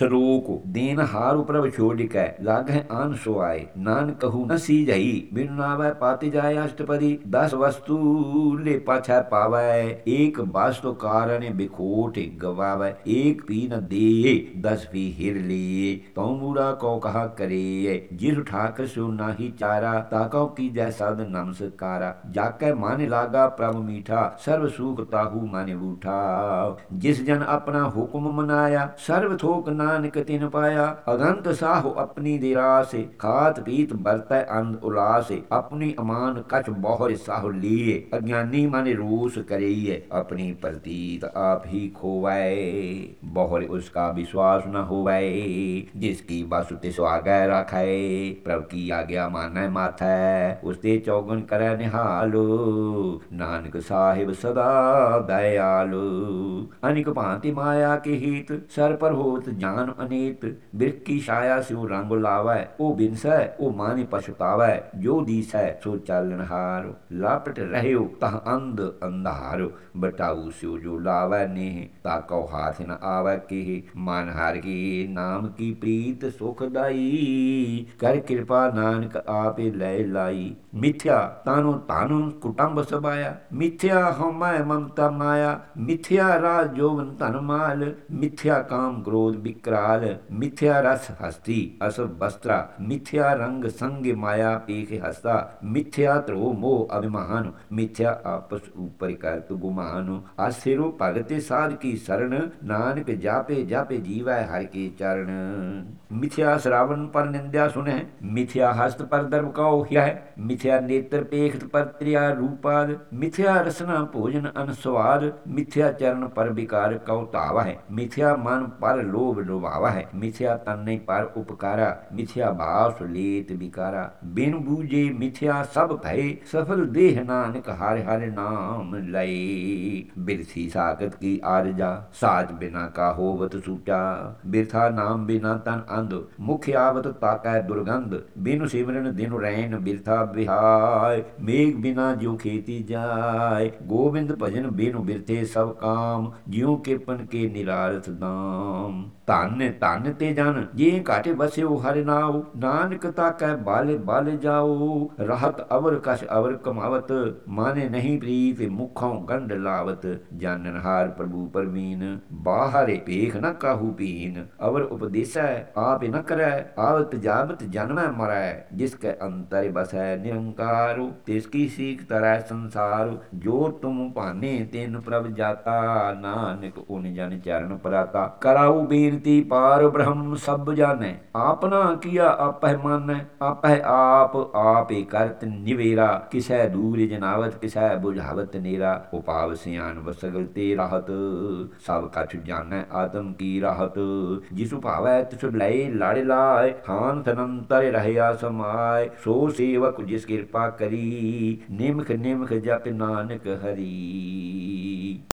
ਸ਼ਲੋਕ ਦੀਨ ਹਾਰ ਪ੍ਰਭ ਛੋੜ ਕੈ ਆਨ ਸੋ ਆਏ ਨਾਨ ਕਹੂ ਨ ਸੀ ਬਿਨ ਨਾਵੈ ਪਾਤਿ ਜਾਏ ਅਸ਼ਟਪਦੀ, ਦਸ ਵਸਤੂ ਲੈ ਪਾਛੈ ਪਾਵੈ, ਏਕ ਬਾਸਤੋ ਕਾਰਨ ਬਿਖੋਟ ਗਵਾਵੈ, ਏਕ ਪੀ ਨ ਦੇ ਦਸ ਵੀ ਹਿਰ ਲੀ ਤਉ ਮੂੜਾ ਕੋ ਕਹਾ ਕਰੇ ਜਿਸ ਠਾਕ ਸੋ ਨਾਹੀ ਚਾਰਾ, ਤਾ ਕਉ ਕੀ ਜੈ ਸਦ ਨਮਸਕਾਰਾ ਜਾਕੈ ਮਨ ਲਾਗਾ ਪ੍ਰਭ ਮੀਠਾ, ਸਰਬ ਸੁਖ ਤਾਹੂ ਮਨ ਬੂਠਾ ਜਿਸ ਜਨ ਆਪਣਾ ਹੁਕਮ ਮਨਾਇਆ, ਸਰਬ ਥੋਕ ਨਾ ਤਿਨ ਪਾਇਆ ਅਗੰਤ ਸਾਹੁ ਆਪਣੀ ਦੇ ਰਾਸੇ ਖਾਤ ਪੀਤ ਬਰਤੈ ਅੰਧ ਉਲਾਸੇ ਆਪਣੀ ਅਮਾਨ ਕਛ ਬਹੁਰ ਸਾਹੁ ਲੀਏ ਅਗਿਆਨੀ ਮਨ ਰੂਸ ਕਰਈਏ ਆਪਣੀ ਪ੍ਰਤੀਤ ਆਪ ਹੀ ਖੋਵੈ ਬਹੁਰ ਉਸਕਾ ਵਿਸ਼ਵਾਸ ਨ ਹੋਵੈ ਜਿਸ ਕੀ ਬਸ ਤਿਸ ਆਗੈ ਰਖੈ ਪ੍ਰਭ ਕੀ ਆਗਿਆ ਮਾਨੈ ਮਾਥੈ ਉਸਤੇ ਚੌਗਣ ਕਰੈ ਨਿਹਾਲੋ ਨਾਨਕ ਸਾਹਿਬ ਸਦਾ ਦਇਆਲੋ ਅਨਿਕ ਭਾਂਤੀ ਮਾਇਆ ਕੇ ਹੀਤ ਸਰ ਪਰ ਹੋਤ ਜਾਨ ਅਨੇਤ ਬਿਰਖ ਛਾਇਆ ਸਿਉ ਰੰਗ ਲਾਵੈ, ਉਹ ਬਿਨਸੈ, ਉਹ ਮਾਨਿ ਪਛਤਾਵੈ ਜੋ ਦੀਸੈ ਸੋ ਚਾਲਨ ਹਾਰ। ਲਾਪਟ ਰਹਿਓ ਤਹ ਅੰਧ ਅੰਧਾਰ ਬਟਾਉ ਸਿਉ ਜੋ ਲਾਵੈ ਨੇ ਤਾ ਕਉ ਹਾਥ ਨ ਆਵੈ ਕੇ ਮਨ ਹਰ ਕੀ ਨਾਮ ਕੀ ਪ੍ਰੀਤ ਸੁਖ ਕਰ ਕਿਰਪਾ ਨਾਨਕ ਆਪੇ ਲੈ ਲਾਈ। ਮਿਥਿਆ ਤਾਨੋ ਤਾਨੋ ਕੁਟੰਬ ਸਬਾਇਆ। ਮਿਥਿਆ ਹਉਮੈ ਮਮਤਾ ਮਾਇਆ। ਮਿਥਿਆ ਰਾਜ ਜੋਵਨ ਧਨ ਮਾਲ। ਮਿਥਿਆ ਕਾਮ ਕ੍ਰੋਧ ਵਿਕਰਾਲ ਮਿਥਿਆ ਰਸ ਹਸਤੀ ਅਸ ਬਸਤਰਾ ਮਿਥਿਆ ਰੰਗ ਸੰਗ ਮਾਇਆ ਏਕ ਹਸਤਾ, ਮਿਥਿਆ ਤਰੋ ਮੋਹ ਅਭਿਮਾਨ, ਮਿਥਿਆ ਆਪਸ ਉਪਰ ਕਰਤ ਗੁਮਾਨ ਆਸਿਰੋ ਭਗਤੇ ਸਾਧ ਕੀ ਸਰਣ ਨਾਨਕ ਜਾਪੇ ਜਾਪੇ ਜੀਵੈ ਹਰ ਕੀ ਚਰਨ। ਮਿਥਿਆ ਸ਼ਰਾਵਨ ਪਰ ਨਿੰਦਿਆ ਸੁਨੈ ਮਿਥਿਆ ਹਸਤ ਪਰ ਦਰਬ ਕਉ ਹੈ ਮਿਥਿਆ ਨੇਤਰ ਪੇਖਤ ਪਰ ਤ੍ਰਿਆ ਰੂਪਾਦ, ਮਿਥਿਆ ਰਸਨਾ ਭੋਜਨ ਅਨਸਵਾਦ ਮਿਥਿਆ ਚਰਨ ਪਰ ਵਿਕਾਰ ਕਉ ਧਾਵਾ ਹੈ ਮਿਥਿਆ ਮਨ ਪਰ ਲੋਭ ਲੋਭਾਵਾ ਹੈ। ਮਿਥਿਆ ਤਨ ਨਹੀਂ ਪਰ ਉਪਕਾਰਾ, ਮਿਥਿਆ ਬਾਸ ਲੀਤ ਵਿਕਾਰਾ। ਬਿਨ ਬੂਝੇ ਮਿਥਿਆ ਸਭ ਭਏ, ਸਫਲ ਦੇਹ ਨਾਨਕ ਹਰਿ ਹਰਿ ਨਾਮ ਲਈ ਬਿਰਥੀ ਸਾਖਤ ਕੀ ਆਰਜਾ ਸਾਜ ਬਿਨਾ ਕਾ ਹੋਵਤ ਸੂਟਾ। ਬਿਰਥਾ ਨਾਮ ਬਿਨਾ ਤਨ ਅੰਧ, ਮੁਖ ਆਵਤ ਤਾਕੈ ਦੁਰਗੰਧ। ਬਿਨ ਸਿਮਰਨ ਦਿਨ ਰੈਨ ਬਿਰਥਾ ਬਿਹਾਇ ਮੇਘ ਬਿਨਾ ਜਿਉ ਖੇਤੀ ਜਾਏ ਗੋਬਿੰਦ ਭਜਨ ਬਿਨੁ ਬਿਰਥੇ ਸਭ ਕਾਮ, ਜਿਉ ਕਿਰਪਨ ਕੇ ਨਿਰਾਰਥ ਦਾਮ। ਧਨ ਧਨ ਤੇ ਜਨ। ਜੇ ਘਾਟੇ ਬਸਿਓ ਹਰਿ ਨਾਉ, ਨਾਨਕ ਤਾਕੈ ਬਾਲੇ ਬਾਲੇ ਜਾਓ ਰਹਤ ਅਵਰ ਕਛ ਅਵਰ ਕਮਾਵਤ, ਮਾਨੇ ਨਹੀਂ ਪ੍ਰੀਤ ਮੁਖੋਂ ਗੰਢ ਲਾਵਤ। ਜਾਣਨ ਹਾਰ ਪ੍ਰਭੂ ਪਰਮੀਨ, ਬਾਹਰੇ ਪੇਖ ਨ ਕਾਹੂ ਪੀਨ ਅਵਰ ਉਪਦੇਸੈ, ਆਪ ਨ ਕਰੈ, ਆਵਤ ਜਾਵਤ ਜਨਮੈ ਮਰੈ। ਜਿਸ ਕੈ ਅੰਤਰ ਬਸੈ ਨਿਰੰਕਾਰੁ, ਤਿਸ ਕੀ ਸੀਖ ਤਰੈ ਸੰਸਾਰ। ਜੋ ਤੁਮ ਭਾਨੇ ਤਿਨ ਪ੍ਰਭ ਜਾਤਾ, ਨਾਨਕ ਉਨ ਜਨ ਚਰਨ ਪਰਾਤਾ। ਕਰਾਉ ਬੇਨਤੀ ਪਾਰ ਬ੍ਰਹਮ ਸਭ ਜਾਣੈ। ਆਪਨਾ ਕੀਆ ਆਪਹਿ ਮਾਨੈ, ਆਪਹਿ ਆਪ ਆਪੇ ਕਰਤ ਨਿਵੇਰਾ। ਕਿਸੈ ਦੂਰ ਜਨਾਵਤ, ਕਿਸੈ ਬੁਝਾਵਤ ਨੇਰਾ। ਉਪਾਵ ਸਿਆਨ ਵਸਗਲ ਤੇ ਰਹਤ, ਸਭ ਕਛ ਜਾਣੈ ਆਤਮ ਕੀ ਰਹਤ। ਜਿਸ ਭਾਵੈ ਤਿਸ ਲੈ ਲਾੜੇ ਲਾਇ ਖਾਨ ਤਨੰਤਰ ਰਹਿਆ ਸਮਾਇ। ਸੋ ਸੇਵਕ ਜਿਸ ਕਿਰਪਾ ਕਰੀ, ਨਿਮਖ ਨਿਮਖ ਜਪ ਨਾਨਕ ਹਰੀ।